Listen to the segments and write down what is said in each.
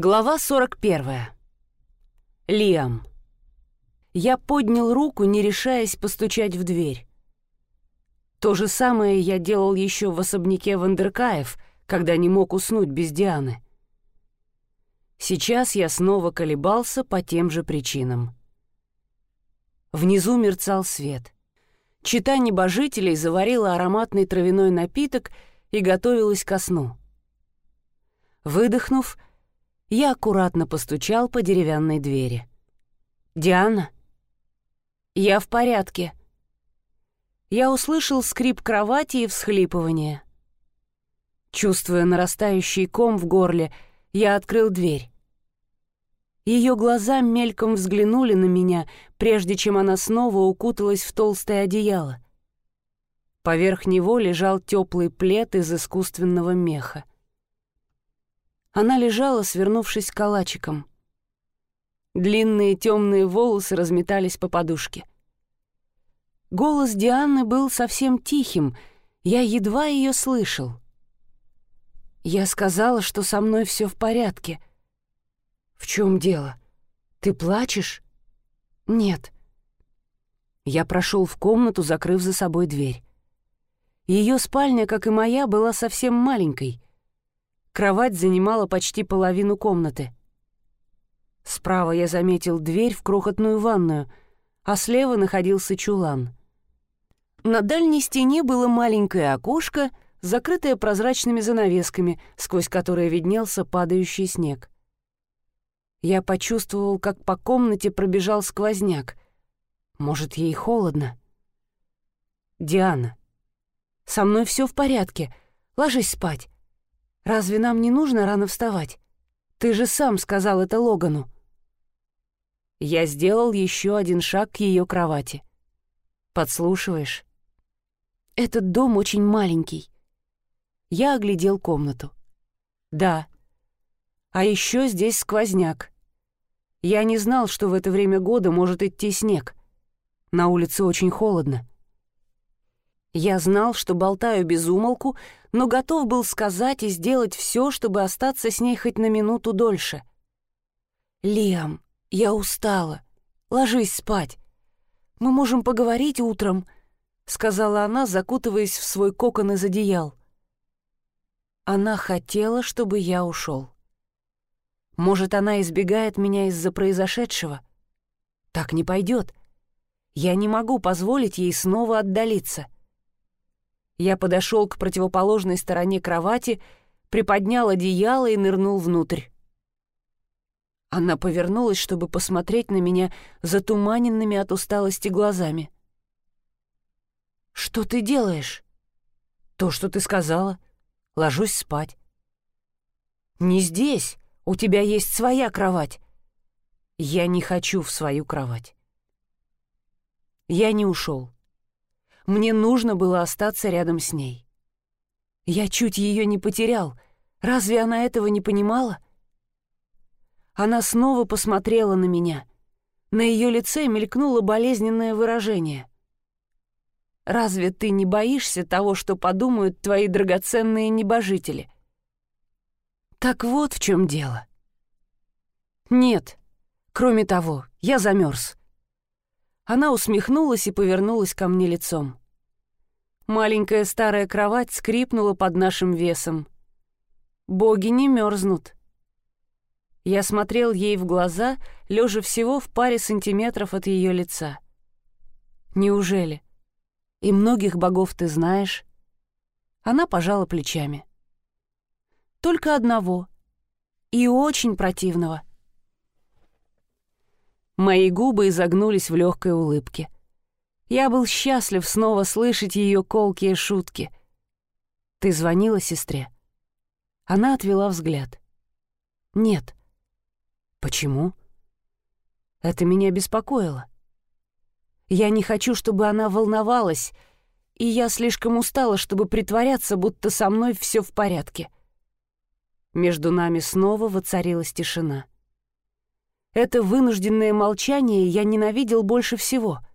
Глава 41. Лиам. Я поднял руку, не решаясь постучать в дверь. То же самое я делал еще в особняке Вандеркаев, когда не мог уснуть без Дианы. Сейчас я снова колебался по тем же причинам. Внизу мерцал свет. Чита небожителей заварила ароматный травяной напиток и готовилась ко сну. Выдохнув, я аккуратно постучал по деревянной двери. «Диана?» «Я в порядке». Я услышал скрип кровати и всхлипывание. Чувствуя нарастающий ком в горле, я открыл дверь. Ее глаза мельком взглянули на меня, прежде чем она снова укуталась в толстое одеяло. Поверх него лежал теплый плед из искусственного меха. Она лежала, свернувшись калачиком. Длинные темные волосы разметались по подушке. Голос Дианы был совсем тихим, я едва ее слышал. Я сказала, что со мной все в порядке. В чем дело? Ты плачешь? Нет. Я прошел в комнату, закрыв за собой дверь. Ее спальня, как и моя, была совсем маленькой — Кровать занимала почти половину комнаты. Справа я заметил дверь в крохотную ванную, а слева находился чулан. На дальней стене было маленькое окошко, закрытое прозрачными занавесками, сквозь которые виднелся падающий снег. Я почувствовал, как по комнате пробежал сквозняк. Может, ей холодно? «Диана, со мной все в порядке. Ложись спать. Разве нам не нужно рано вставать? Ты же сам сказал это Логану». Я сделал еще один шаг к ее кровати. «Подслушиваешь?» «Этот дом очень маленький». Я оглядел комнату. «Да. А еще здесь сквозняк. Я не знал, что в это время года может идти снег. На улице очень холодно. Я знал, что болтаю без умолку, но готов был сказать и сделать все, чтобы остаться с ней хоть на минуту дольше. «Лиам, я устала. Ложись спать. Мы можем поговорить утром», — сказала она, закутываясь в свой кокон из одеял. Она хотела, чтобы я ушел. Может, она избегает меня из-за произошедшего? Так не пойдет. Я не могу позволить ей снова отдалиться. — я подошел к противоположной стороне кровати, приподнял одеяло и нырнул внутрь. Она повернулась, чтобы посмотреть на меня затуманенными от усталости глазами. «Что ты делаешь?» «То, что ты сказала. Ложусь спать». «Не здесь. У тебя есть своя кровать». «Я не хочу в свою кровать». Я не ушел. Мне нужно было остаться рядом с ней. Я чуть ее не потерял. Разве она этого не понимала? Она снова посмотрела на меня. На ее лице мелькнуло болезненное выражение. «Разве ты не боишься того, что подумают твои драгоценные небожители?» «Так вот в чем дело». «Нет. Кроме того, я замерз. Она усмехнулась и повернулась ко мне лицом. Маленькая старая кровать скрипнула под нашим весом. Боги не мерзнут. Я смотрел ей в глаза, лежа всего в паре сантиметров от ее лица. Неужели? И многих богов ты знаешь? Она пожала плечами. Только одного. И очень противного. Мои губы изогнулись в легкой улыбке. Я был счастлив снова слышать ее колкие шутки. «Ты звонила сестре?» Она отвела взгляд. «Нет». «Почему?» «Это меня беспокоило. Я не хочу, чтобы она волновалась, и я слишком устала, чтобы притворяться, будто со мной все в порядке». Между нами снова воцарилась тишина. Это вынужденное молчание я ненавидел больше всего —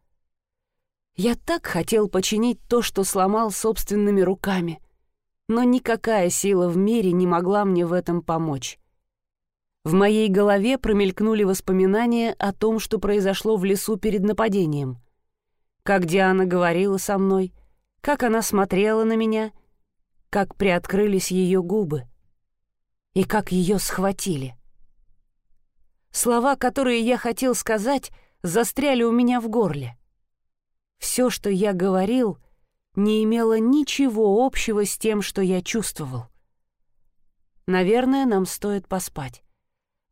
я так хотел починить то, что сломал собственными руками, но никакая сила в мире не могла мне в этом помочь. В моей голове промелькнули воспоминания о том, что произошло в лесу перед нападением. Как Диана говорила со мной, как она смотрела на меня, как приоткрылись ее губы и как ее схватили. Слова, которые я хотел сказать, застряли у меня в горле. Все, что я говорил, не имело ничего общего с тем, что я чувствовал. Наверное, нам стоит поспать.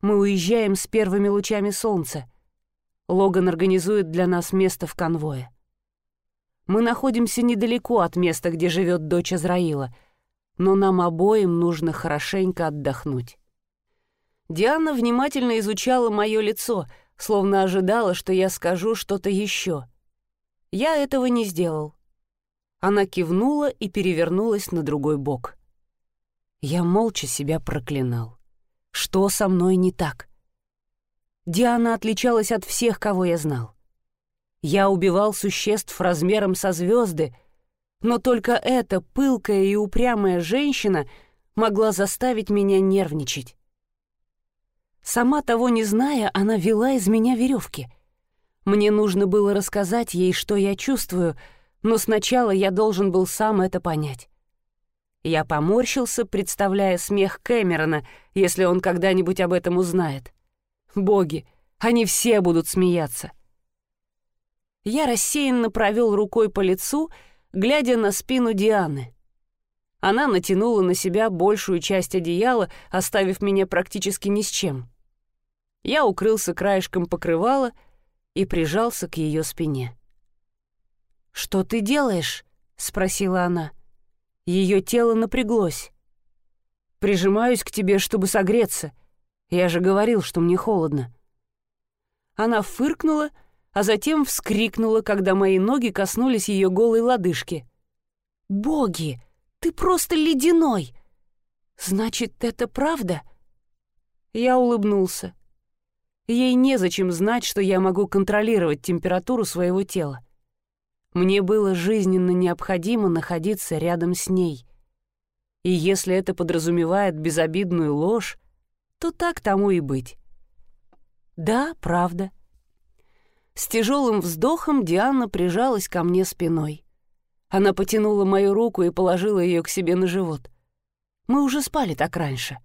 Мы уезжаем с первыми лучами солнца. Логан организует для нас место в конвое. Мы находимся недалеко от места, где живет дочь Азраила, но нам обоим нужно хорошенько отдохнуть. Диана внимательно изучала мое лицо, словно ожидала, что я скажу что-то еще. Я этого не сделал. Она кивнула и перевернулась на другой бок. Я молча себя проклинал. Что со мной не так? Диана отличалась от всех, кого я знал. Я убивал существ размером со звезды, но только эта пылкая и упрямая женщина могла заставить меня нервничать. Сама того не зная, она вела из меня веревки. Мне нужно было рассказать ей, что я чувствую, но сначала я должен был сам это понять. Я поморщился, представляя смех Кэмерона, если он когда-нибудь об этом узнает. Боги, они все будут смеяться. Я рассеянно провел рукой по лицу, глядя на спину Дианы. Она натянула на себя большую часть одеяла, оставив меня практически ни с чем. Я укрылся краешком покрывала и прижался к ее спине. «Что ты делаешь?» — спросила она. — ее тело напряглось. «Прижимаюсь к тебе, чтобы согреться. Я же говорил, что мне холодно». Она фыркнула, а затем вскрикнула, когда мои ноги коснулись ее голой лодыжки. «Боги, ты просто ледяной! Значит, это правда?» Я улыбнулся. Ей незачем знать, что я могу контролировать температуру своего тела. Мне было жизненно необходимо находиться рядом с ней. И если это подразумевает безобидную ложь, то так тому и быть. Да, правда. С тяжелым вздохом Диана прижалась ко мне спиной. Она потянула мою руку и положила ее к себе на живот. Мы уже спали так раньше.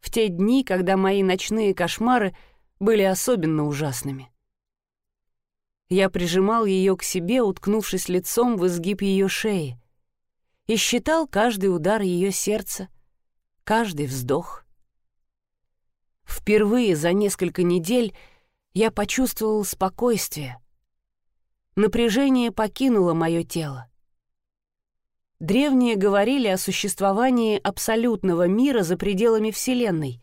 В те дни, когда мои ночные кошмары были особенно ужасными. Я прижимал ее к себе, уткнувшись лицом в изгиб ее шеи, и считал каждый удар ее сердца, каждый вздох. Впервые за несколько недель я почувствовал спокойствие. Напряжение покинуло мое тело. Древние говорили о существовании абсолютного мира за пределами Вселенной.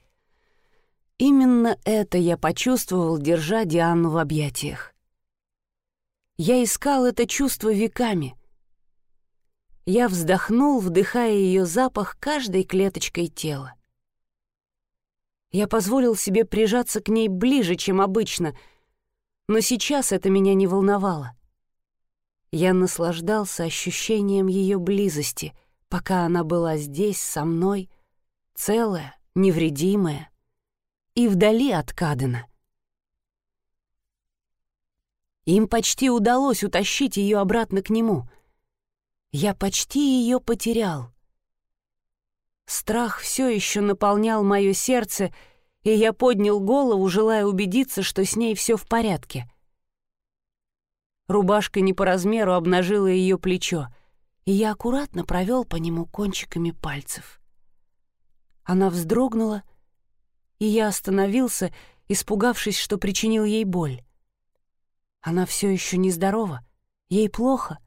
Именно это я почувствовал, держа Диану в объятиях. Я искал это чувство веками. Я вздохнул, вдыхая ее запах каждой клеточкой тела. Я позволил себе прижаться к ней ближе, чем обычно, но сейчас это меня не волновало. Я наслаждался ощущением ее близости, пока она была здесь со мной, целая, невредимая и вдали от Кадена. Им почти удалось утащить ее обратно к нему. Я почти ее потерял. Страх все еще наполнял мое сердце, и я поднял голову, желая убедиться, что с ней все в порядке. Рубашка не по размеру обнажила ее плечо, и я аккуратно провел по нему кончиками пальцев. Она вздрогнула, и я остановился, испугавшись, что причинил ей боль. Она все еще нездорова, ей плохо.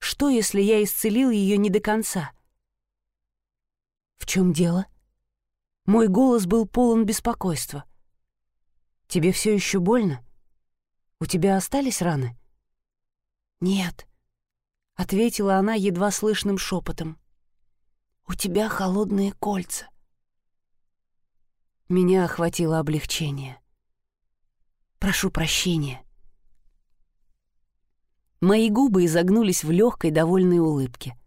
Что, если я исцелил ее не до конца? В чем дело? Мой голос был полон беспокойства. Тебе все еще больно? У тебя остались раны? Нет, ответила она едва слышным шепотом. У тебя холодные кольца. Меня охватило облегчение. Прошу прощения. Мои губы изогнулись в легкой, довольной улыбке.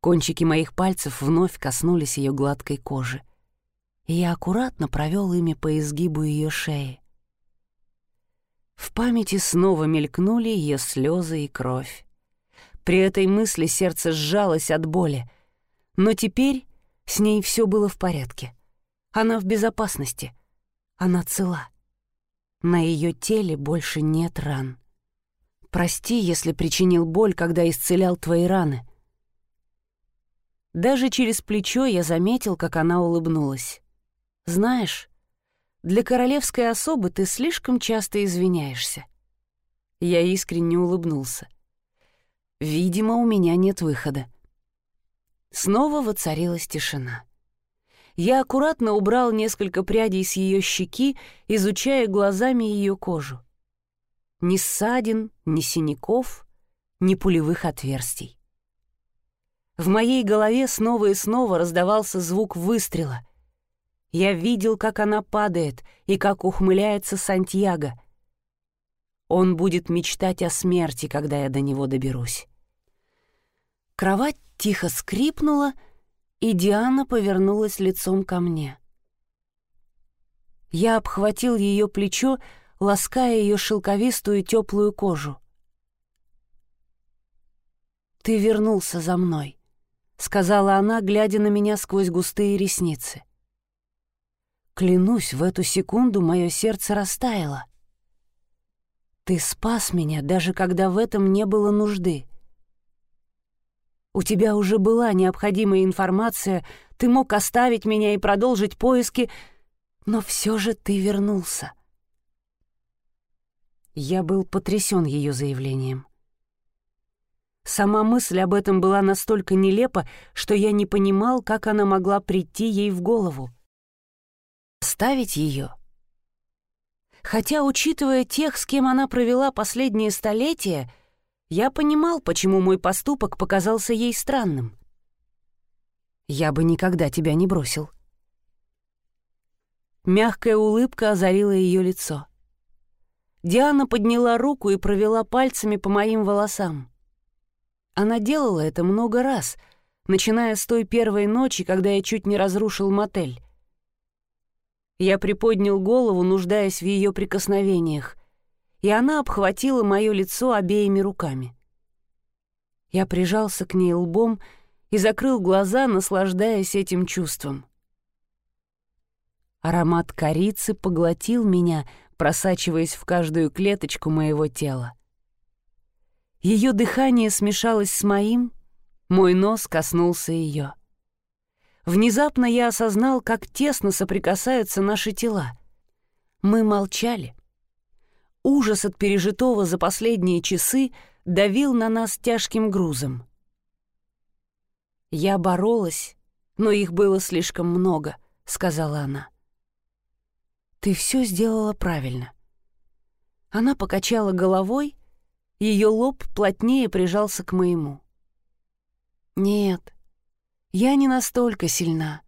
Кончики моих пальцев вновь коснулись ее гладкой кожи. и я аккуратно провел ими по изгибу ее шеи. В памяти снова мелькнули ее слезы и кровь. При этой мысли сердце сжалось от боли, но теперь с ней все было в порядке. Она в безопасности, она цела. На ее теле больше нет ран. Прости, если причинил боль, когда исцелял твои раны. Даже через плечо я заметил, как она улыбнулась. Знаешь, для королевской особы ты слишком часто извиняешься. Я искренне улыбнулся. Видимо, у меня нет выхода. Снова воцарилась тишина. Я аккуратно убрал несколько прядей с ее щеки, изучая глазами ее кожу. Ни ссадин, ни синяков, ни пулевых отверстий. В моей голове снова и снова раздавался звук выстрела. Я видел, как она падает и как ухмыляется Сантьяго. Он будет мечтать о смерти, когда я до него доберусь. Кровать тихо скрипнула, и Диана повернулась лицом ко мне. Я обхватил ее плечо, лаская ее шелковистую теплую кожу. «Ты вернулся за мной», — сказала она, глядя на меня сквозь густые ресницы. Клянусь, в эту секунду мое сердце растаяло. Ты спас меня, даже когда в этом не было нужды. У тебя уже была необходимая информация, ты мог оставить меня и продолжить поиски, но все же ты вернулся. Я был потрясен ее заявлением. Сама мысль об этом была настолько нелепа, что я не понимал, как она могла прийти ей в голову. Ставить ее? Хотя, учитывая тех, с кем она провела последние столетия, я понимал, почему мой поступок показался ей странным. Я бы никогда тебя не бросил. Мягкая улыбка озарила ее лицо. Диана подняла руку и провела пальцами по моим волосам. Она делала это много раз, начиная с той первой ночи, когда я чуть не разрушил мотель. Я приподнял голову, нуждаясь в ее прикосновениях, и она обхватила мое лицо обеими руками. Я прижался к ней лбом и закрыл глаза, наслаждаясь этим чувством. Аромат корицы поглотил меня, просачиваясь в каждую клеточку моего тела. Ее дыхание смешалось с моим, мой нос коснулся ее. Внезапно я осознал, как тесно соприкасаются наши тела. Мы молчали. Ужас от пережитого за последние часы давил на нас тяжким грузом. «Я боролась, но их было слишком много», — сказала она. «Ты все сделала правильно». Она покачала головой, ее лоб плотнее прижался к моему. «Нет, я не настолько сильна.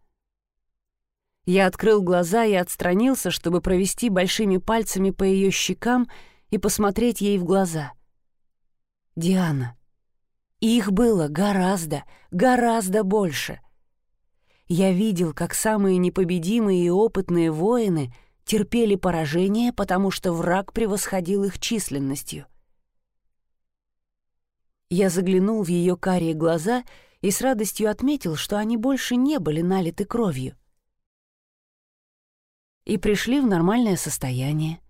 Я открыл глаза и отстранился, чтобы провести большими пальцами по ее щекам и посмотреть ей в глаза. Диана. Их было гораздо, гораздо больше. Я видел, как самые непобедимые и опытные воины терпели поражение, потому что враг превосходил их численностью. Я заглянул в ее карие глаза и с радостью отметил, что они больше не были налиты кровью и пришли в нормальное состояние.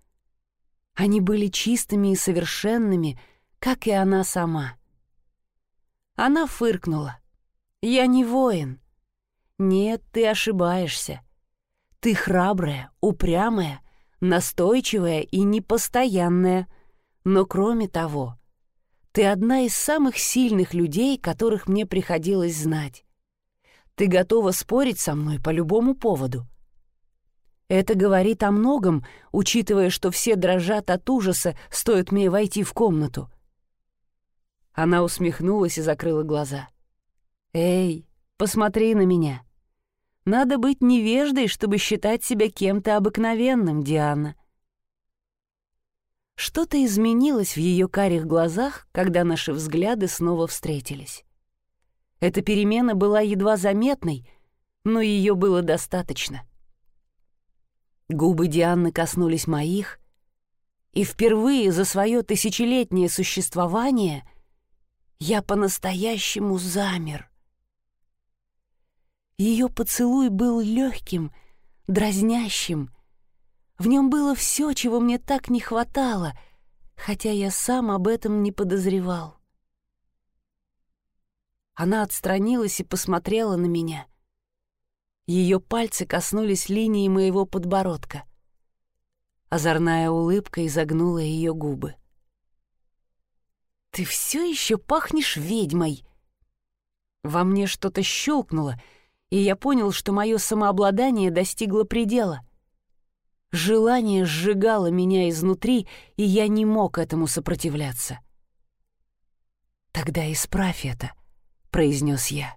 Они были чистыми и совершенными, как и она сама. Она фыркнула. «Я не воин». «Нет, ты ошибаешься. Ты храбрая, упрямая, настойчивая и непостоянная. Но кроме того, ты одна из самых сильных людей, которых мне приходилось знать. Ты готова спорить со мной по любому поводу. Это говорит о многом, учитывая, что все дрожат от ужаса, стоит мне войти в комнату. Она усмехнулась и закрыла глаза. «Эй, посмотри на меня. Надо быть невеждой, чтобы считать себя кем-то обыкновенным, Диана». Что-то изменилось в ее карих глазах, когда наши взгляды снова встретились. Эта перемена была едва заметной, но ее было достаточно — Губы Дианы коснулись моих, и впервые за свое тысячелетнее существование я по-настоящему замер. Ее поцелуй был легким, дразнящим. В нем было все, чего мне так не хватало, хотя я сам об этом не подозревал. Она отстранилась и посмотрела на меня. Ее пальцы коснулись линии моего подбородка. Озорная улыбка изогнула ее губы. «Ты все еще пахнешь ведьмой!» Во мне что-то щелкнуло, и я понял, что мое самообладание достигло предела. Желание сжигало меня изнутри, и я не мог этому сопротивляться. «Тогда исправь это», — произнес я.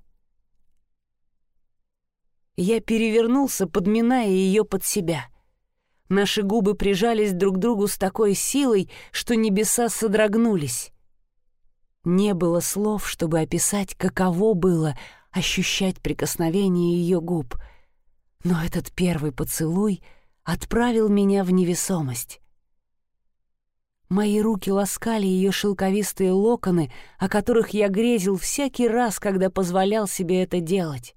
Я перевернулся, подминая ее под себя. Наши губы прижались друг к другу с такой силой, что небеса содрогнулись. Не было слов, чтобы описать, каково было ощущать прикосновение ее губ. Но этот первый поцелуй отправил меня в невесомость. Мои руки ласкали ее шелковистые локоны, о которых я грезил всякий раз, когда позволял себе это делать.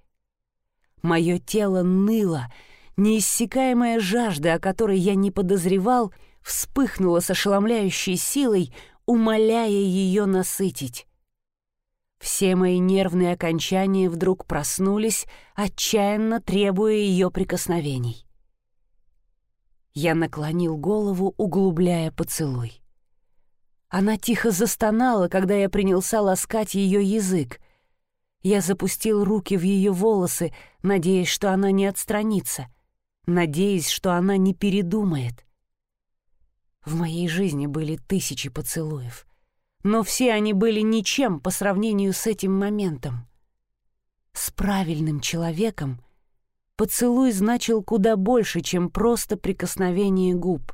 Мое тело ныло, неиссякаемая жажда, о которой я не подозревал, вспыхнула с ошеломляющей силой, умоляя ее насытить. Все мои нервные окончания вдруг проснулись, отчаянно требуя ее прикосновений. Я наклонил голову, углубляя поцелуй. Она тихо застонала, когда я принялся ласкать ее язык, я запустил руки в ее волосы, надеясь, что она не отстранится, надеясь, что она не передумает. В моей жизни были тысячи поцелуев, но все они были ничем по сравнению с этим моментом. С правильным человеком поцелуй значил куда больше, чем просто прикосновение губ.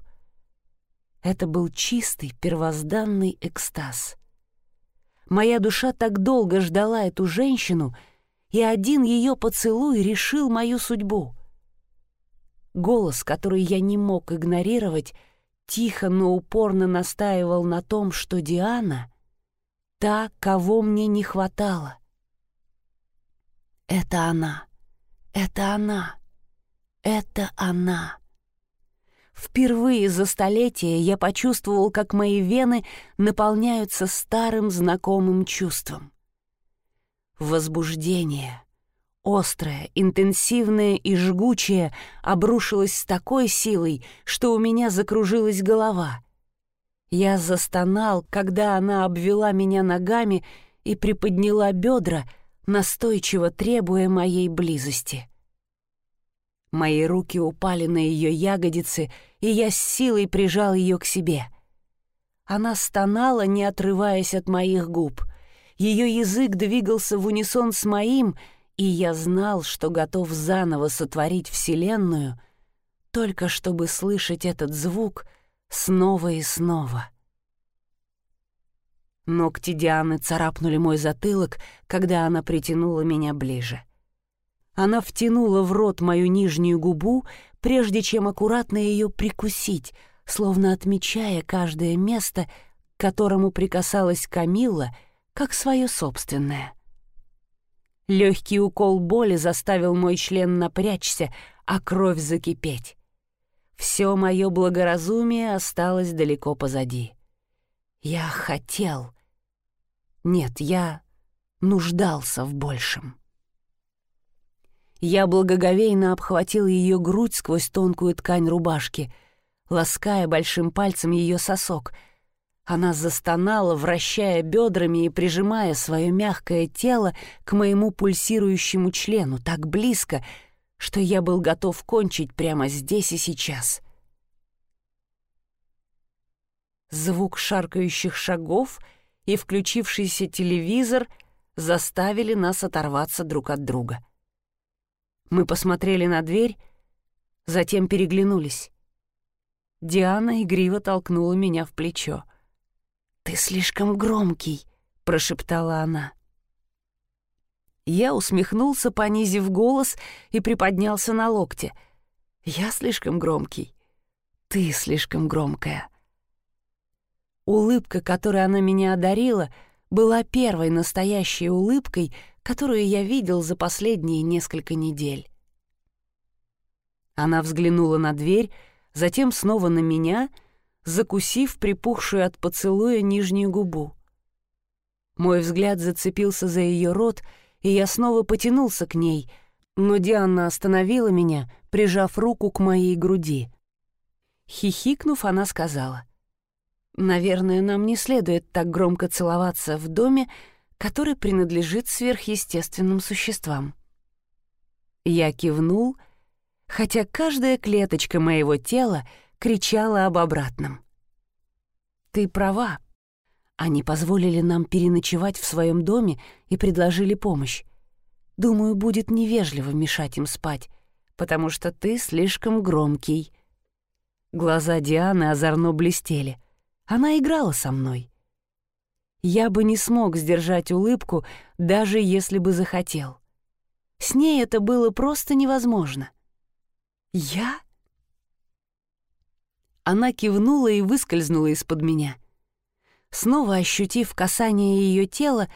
Это был чистый первозданный экстаз — Моя душа так долго ждала эту женщину, и один ее поцелуй решил мою судьбу. Голос, который я не мог игнорировать, тихо, но упорно настаивал на том, что Диана — та, кого мне не хватало. Это она, это она, это она. Впервые за столетие я почувствовал, как мои вены наполняются старым знакомым чувством. Возбуждение, острое, интенсивное и жгучее, обрушилось с такой силой, что у меня закружилась голова. Я застонал, когда она обвела меня ногами и приподняла бедра, настойчиво требуя моей близости. Мои руки упали на ее ягодицы, и я с силой прижал ее к себе. Она стонала, не отрываясь от моих губ. Ее язык двигался в унисон с моим, и я знал, что готов заново сотворить Вселенную, только чтобы слышать этот звук снова и снова. Ногти Дианы царапнули мой затылок, когда она притянула меня ближе — она втянула в рот мою нижнюю губу, прежде чем аккуратно ее прикусить, словно отмечая каждое место, к которому прикасалась Камилла, как свое собственное. Легкий укол боли заставил мой член напрячься, а кровь закипеть. Все мое благоразумие осталось далеко позади. Я хотел. Нет, я нуждался в большем. Я благоговейно обхватил ее грудь сквозь тонкую ткань рубашки, лаская большим пальцем ее сосок. Она застонала, вращая бедрами и прижимая свое мягкое тело к моему пульсирующему члену так близко, что я был готов кончить прямо здесь и сейчас. Звук шаркающих шагов и включившийся телевизор заставили нас оторваться друг от друга — мы посмотрели на дверь, затем переглянулись. Диана игриво толкнула меня в плечо. «Ты слишком громкий», — прошептала она. Я усмехнулся, понизив голос, и приподнялся на локте. Я слишком громкий. Ты слишком громкая. Улыбка, которой она меня одарила, была первой настоящей улыбкой, которую я видел за последние несколько недель. Она взглянула на дверь, затем снова на меня, закусив припухшую от поцелуя нижнюю губу. Мой взгляд зацепился за ее рот, и я снова потянулся к ней, но Диана остановила меня, прижав руку к моей груди. Хихикнув, она сказала, «Наверное, нам не следует так громко целоваться в доме, который принадлежит сверхъестественным существам». Я кивнул, хотя каждая клеточка моего тела кричала об обратном. «Ты права. Они позволили нам переночевать в своем доме и предложили помощь. Думаю, будет невежливо мешать им спать, потому что ты слишком громкий». Глаза Дианы озорно блестели. Она играла со мной. Я бы не смог сдержать улыбку, даже если бы захотел. С ней это было просто невозможно. «Я?» Она кивнула и выскользнула из-под меня. Снова ощутив касание ее тела,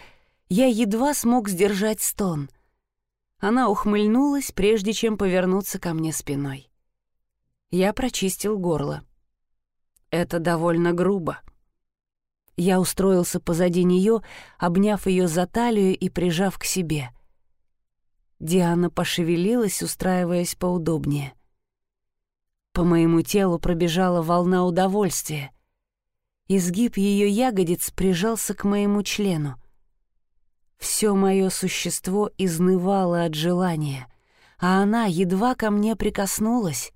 я едва смог сдержать стон. Она ухмыльнулась, прежде чем повернуться ко мне спиной. Я прочистил горло. Это довольно грубо. Я устроился позади нее, обняв ее за талию и прижав к себе. Диана пошевелилась, устраиваясь поудобнее. По моему телу пробежала волна удовольствия. Изгиб ее ягодиц прижался к моему члену. Все мое существо изнывало от желания, а она едва ко мне прикоснулась.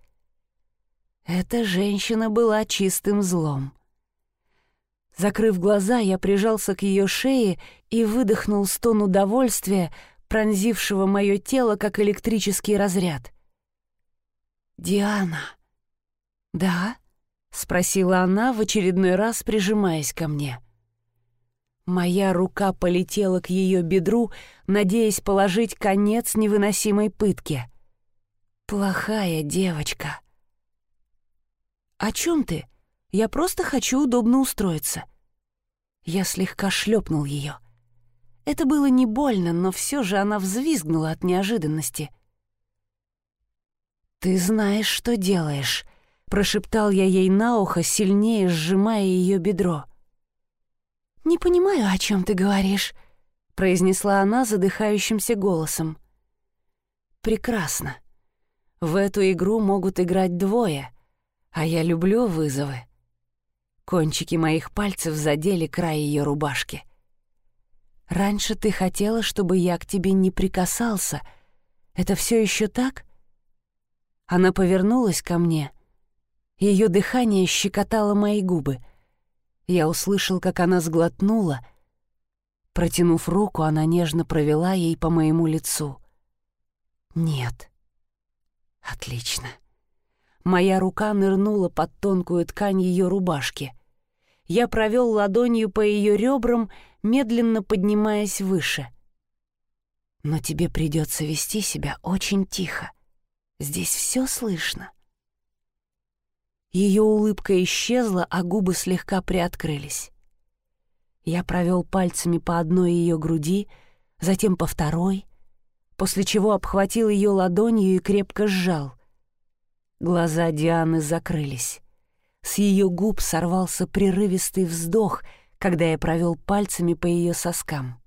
Эта женщина была чистым злом. Закрыв глаза, я прижался к ее шее и выдохнул стон удовольствия, пронзившего мое тело, как электрический разряд. «Диана!» «Да?» — спросила она, в очередной раз прижимаясь ко мне. Моя рука полетела к ее бедру, надеясь положить конец невыносимой пытке. «Плохая девочка». «О чем ты? Я просто хочу удобно устроиться». Я слегка шлепнул ее. Это было не больно, но все же она взвизгнула от неожиданности. «Ты знаешь, что делаешь», Прошептал я ей на ухо, сильнее сжимая ее бедро. «Не понимаю, о чем ты говоришь», — произнесла она задыхающимся голосом. «Прекрасно. В эту игру могут играть двое, а я люблю вызовы». Кончики моих пальцев задели край ее рубашки. «Раньше ты хотела, чтобы я к тебе не прикасался. Это все еще так?» Она повернулась ко мне — ее дыхание щекотало мои губы. Я услышал, как она сглотнула. Протянув руку, она нежно провела ей по моему лицу. «Нет». «Отлично». Моя рука нырнула под тонкую ткань ее рубашки. Я провел ладонью по ее ребрам, медленно поднимаясь выше. «Но тебе придется вести себя очень тихо. Здесь все слышно». Ее улыбка исчезла, а губы слегка приоткрылись. Я провел пальцами по одной ее груди, затем по второй, после чего обхватил ее ладонью и крепко сжал. Глаза Дианы закрылись. С ее губ сорвался прерывистый вздох, когда я провел пальцами по ее соскам.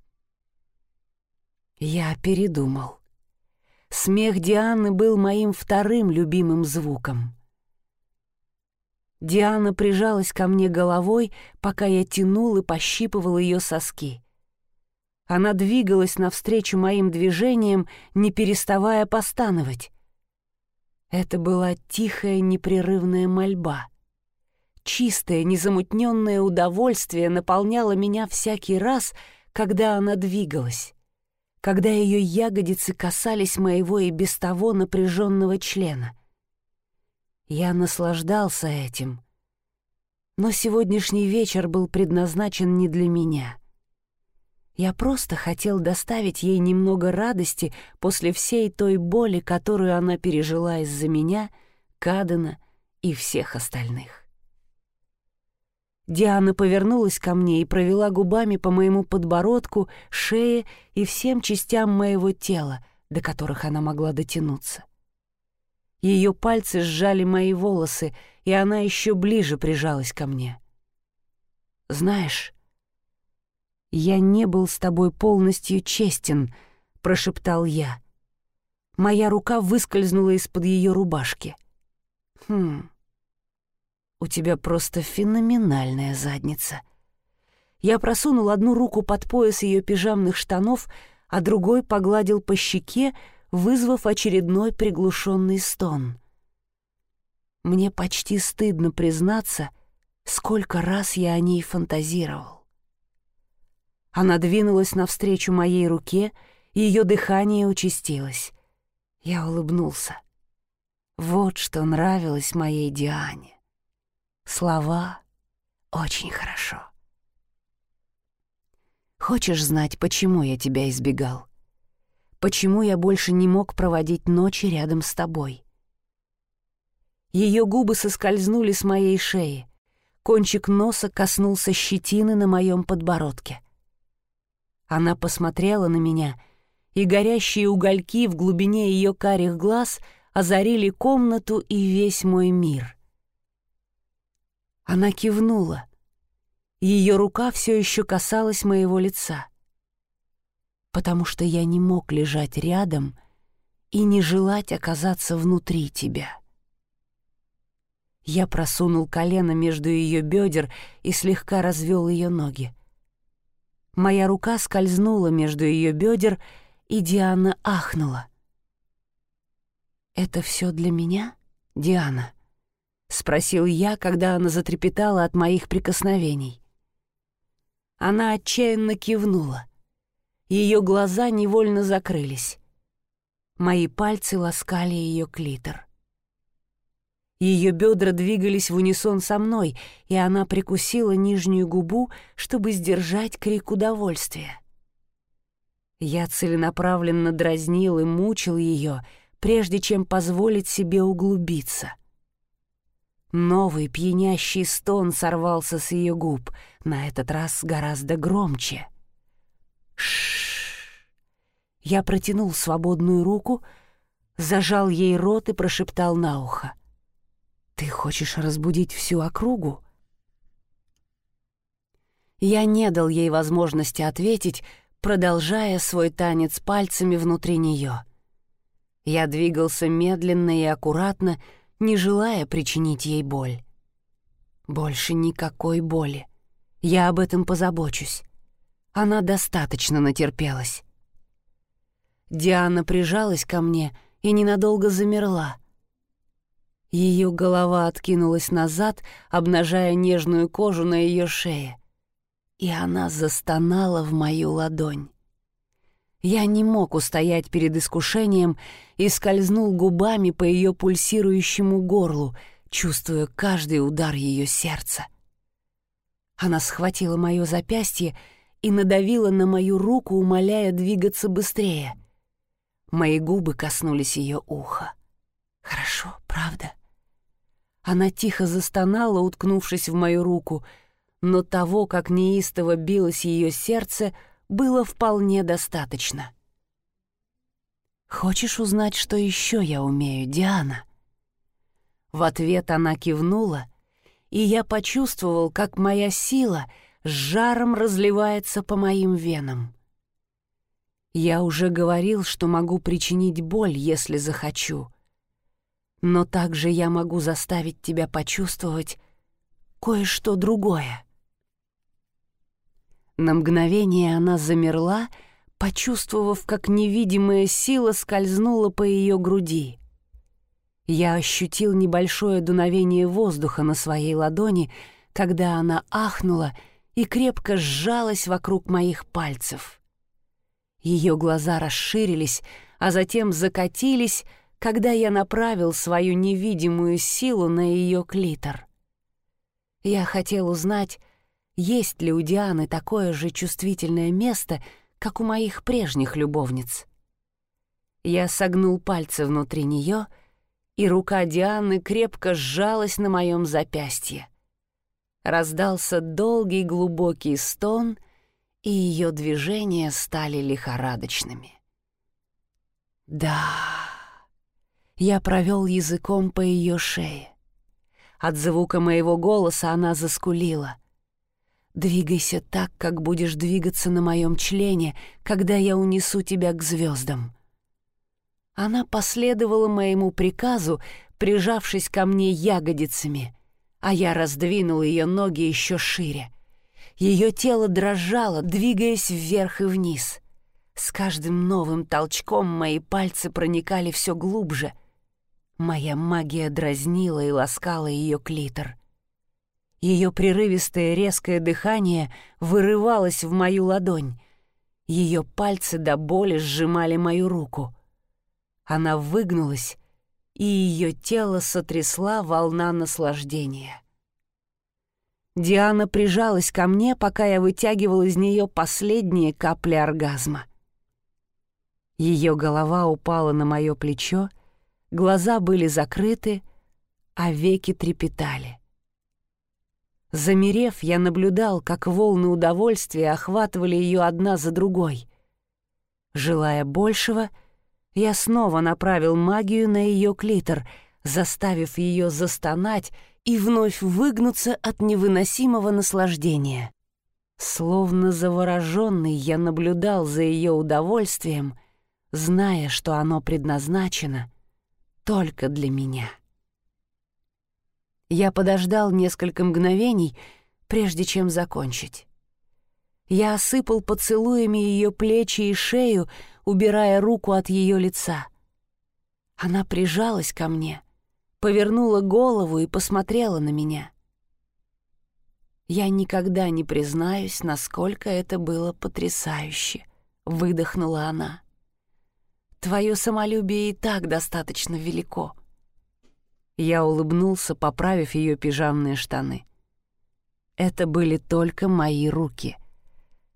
Я передумал. Смех Дианы был моим вторым любимым звуком. Диана прижалась ко мне головой, пока я тянул и пощипывал ее соски. Она двигалась навстречу моим движениям, не переставая постановать. Это была тихая непрерывная мольба. Чистое, незамутненное удовольствие наполняло меня всякий раз, когда она двигалась, когда ее ягодицы касались моего и без того напряженного члена — я наслаждался этим. Но сегодняшний вечер был предназначен не для меня. Я просто хотел доставить ей немного радости после всей той боли, которую она пережила из-за меня, Кадена и всех остальных. Диана повернулась ко мне и провела губами по моему подбородку, шее и всем частям моего тела, до которых она могла дотянуться. Ее пальцы сжали мои волосы, и она еще ближе прижалась ко мне. «Знаешь, я не был с тобой полностью честен», — прошептал я. Моя рука выскользнула из-под ее рубашки. «Хм, у тебя просто феноменальная задница. Я просунул одну руку под пояс ее пижамных штанов, а другой погладил по щеке, вызвав очередной приглушенный стон. Мне почти стыдно признаться, сколько раз я о ней фантазировал. Она двинулась навстречу моей руке, и ее дыхание участилось. Я улыбнулся. Вот что нравилось моей Диане. Слова очень хорошо. Хочешь знать, почему я тебя избегал? Почему я больше не мог проводить ночи рядом с тобой? Ее губы соскользнули с моей шеи. Кончик носа коснулся щетины на моем подбородке. Она посмотрела на меня, и горящие угольки в глубине ее карих глаз озарили комнату и весь мой мир. Она кивнула. Ее рука все еще касалась моего лица. Потому что я не мог лежать рядом и не желать оказаться внутри тебя. Я просунул колено между ее бедер и слегка развел ее ноги. Моя рука скользнула между ее бедер, и Диана ахнула. «Это все для меня, Диана?» — спросил я, когда она затрепетала от моих прикосновений. Она отчаянно кивнула. Ее глаза невольно закрылись. Мои пальцы ласкали ее клитор. Ее бедра двигались в унисон со мной, и она прикусила нижнюю губу, чтобы сдержать крик удовольствия. Я целенаправленно дразнил и мучил ее, прежде чем позволить себе углубиться — Новый пьянящий стон сорвался с ее губ, на этот раз гораздо громче. Шш. Я протянул свободную руку, зажал ей рот и прошептал на ухо. «Ты хочешь разбудить всю округу?» Я не дал ей возможности ответить, продолжая свой танец пальцами внутри нее. Я двигался медленно и аккуратно, не желая причинить ей боль. Больше никакой боли. Я об этом позабочусь. Она достаточно натерпелась. Диана прижалась ко мне и ненадолго замерла. Ее голова откинулась назад, обнажая нежную кожу на ее шее. И она застонала в мою ладонь. Я не мог устоять перед искушением и скользнул губами по ее пульсирующему горлу, чувствуя каждый удар ее сердца. Она схватила мое запястье и надавила на мою руку, умоляя двигаться быстрее. Мои губы коснулись ее уха. «Хорошо, правда?» Она тихо застонала, уткнувшись в мою руку, но того, как неистово билось ее сердце, — было вполне достаточно. «Хочешь узнать, что еще я умею, Диана?» В ответ она кивнула, и я почувствовал, как моя сила с жаром разливается по моим венам. Я уже говорил, что могу причинить боль, если захочу. Но также я могу заставить тебя почувствовать кое-что другое. На мгновение она замерла, почувствовав, как невидимая сила скользнула по ее груди. Я ощутил небольшое дуновение воздуха на своей ладони, когда она ахнула и крепко сжалась вокруг моих пальцев. Ее глаза расширились, а затем закатились, когда я направил свою невидимую силу на ее клитор. Я хотел узнать, есть ли у Дианы такое же чувствительное место, как у моих прежних любовниц. Я согнул пальцы внутри нее и рука Дианы крепко сжалась на моем запястье. Раздался долгий глубокий стон, и ее движения стали лихорадочными. Да, я провел языком по ее шее. От звука моего голоса она заскулила. «Двигайся так, как будешь двигаться на моем члене, когда я унесу тебя к звездам». Она последовала моему приказу, прижавшись ко мне ягодицами, а я раздвинул ее ноги еще шире. Ее тело дрожало, двигаясь вверх и вниз. С каждым новым толчком мои пальцы проникали все глубже. Моя магия дразнила и ласкала ее клитор. Ее прерывистое резкое дыхание вырывалось в мою ладонь. Ее пальцы до боли сжимали мою руку. Она выгнулась, и ее тело сотрясла волна наслаждения. Диана прижалась ко мне, пока я вытягивал из нее последние капли оргазма. Ее голова упала на мое плечо, глаза были закрыты, а веки трепетали. Замерев, я наблюдал, как волны удовольствия охватывали ее одна за другой. Желая большего, я снова направил магию на ее клитор, заставив ее застонать и вновь выгнуться от невыносимого наслаждения. Словно завороженный я наблюдал за ее удовольствием, зная, что оно предназначено только для меня. Я подождал несколько мгновений, прежде чем закончить. Я осыпал поцелуями ее плечи и шею, убирая руку от ее лица. Она прижалась ко мне, повернула голову и посмотрела на меня. «Я никогда не признаюсь, насколько это было потрясающе», — выдохнула она. «Твое самолюбие и так достаточно велико». Я улыбнулся, поправив ее пижамные штаны. Это были только мои руки.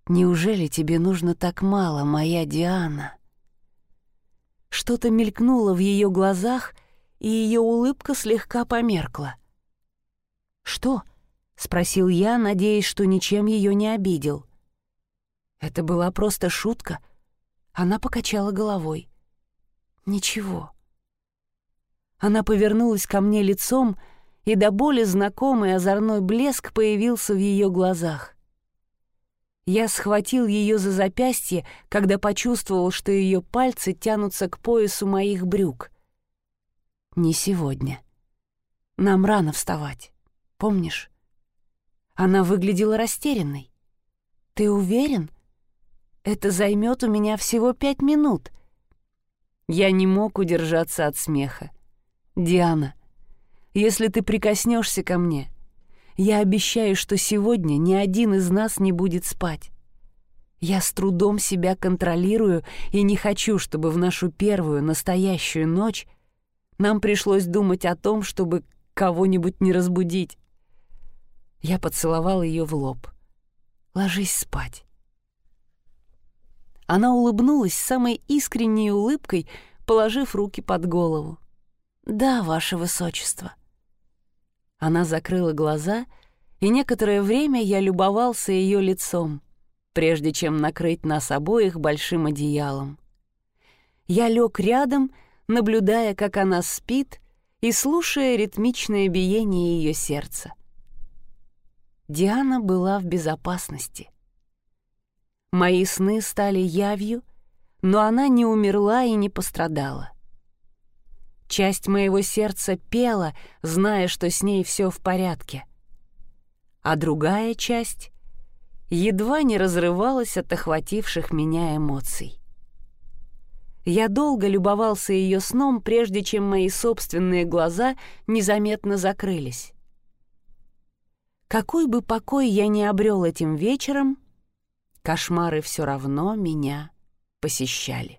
Неужели тебе нужно так мало, моя Диана? Что-то мелькнуло в ее глазах — и ее улыбка слегка померкла. «Что?» — спросил я, надеясь, что ничем ее не обидел. Это была просто шутка. Она покачала головой. «Ничего». Она повернулась ко мне лицом, и до боли знакомый озорной блеск появился в ее глазах. Я схватил ее за запястье, когда почувствовал, что ее пальцы тянутся к поясу моих брюк — не сегодня. Нам рано вставать, помнишь? Она выглядела растерянной. Ты уверен? Это займет у меня всего пять минут. Я не мог удержаться от смеха. Диана, если ты прикоснешься ко мне, я обещаю, что сегодня ни один из нас не будет спать. Я с трудом себя контролирую и не хочу, чтобы в нашу первую настоящую ночь нам пришлось думать о том, чтобы кого-нибудь не разбудить. Я поцеловал ее в лоб. «Ложись спать». Она улыбнулась самой искренней улыбкой, положив руки под голову. «Да, ваше высочество». Она закрыла глаза, и некоторое время я любовался ее лицом, прежде чем накрыть нас обоих большим одеялом. Я лег рядом наблюдая, как она спит, и слушая ритмичное биение ее сердца. Диана была в безопасности. Мои сны стали явью, но она не умерла и не пострадала. Часть моего сердца пела, зная, что с ней все в порядке. А другая часть едва не разрывалась от охвативших меня эмоций. Я долго любовался ее сном, прежде чем мои собственные глаза незаметно закрылись. Какой бы покой я ни обрел этим вечером, кошмары все равно меня посещали.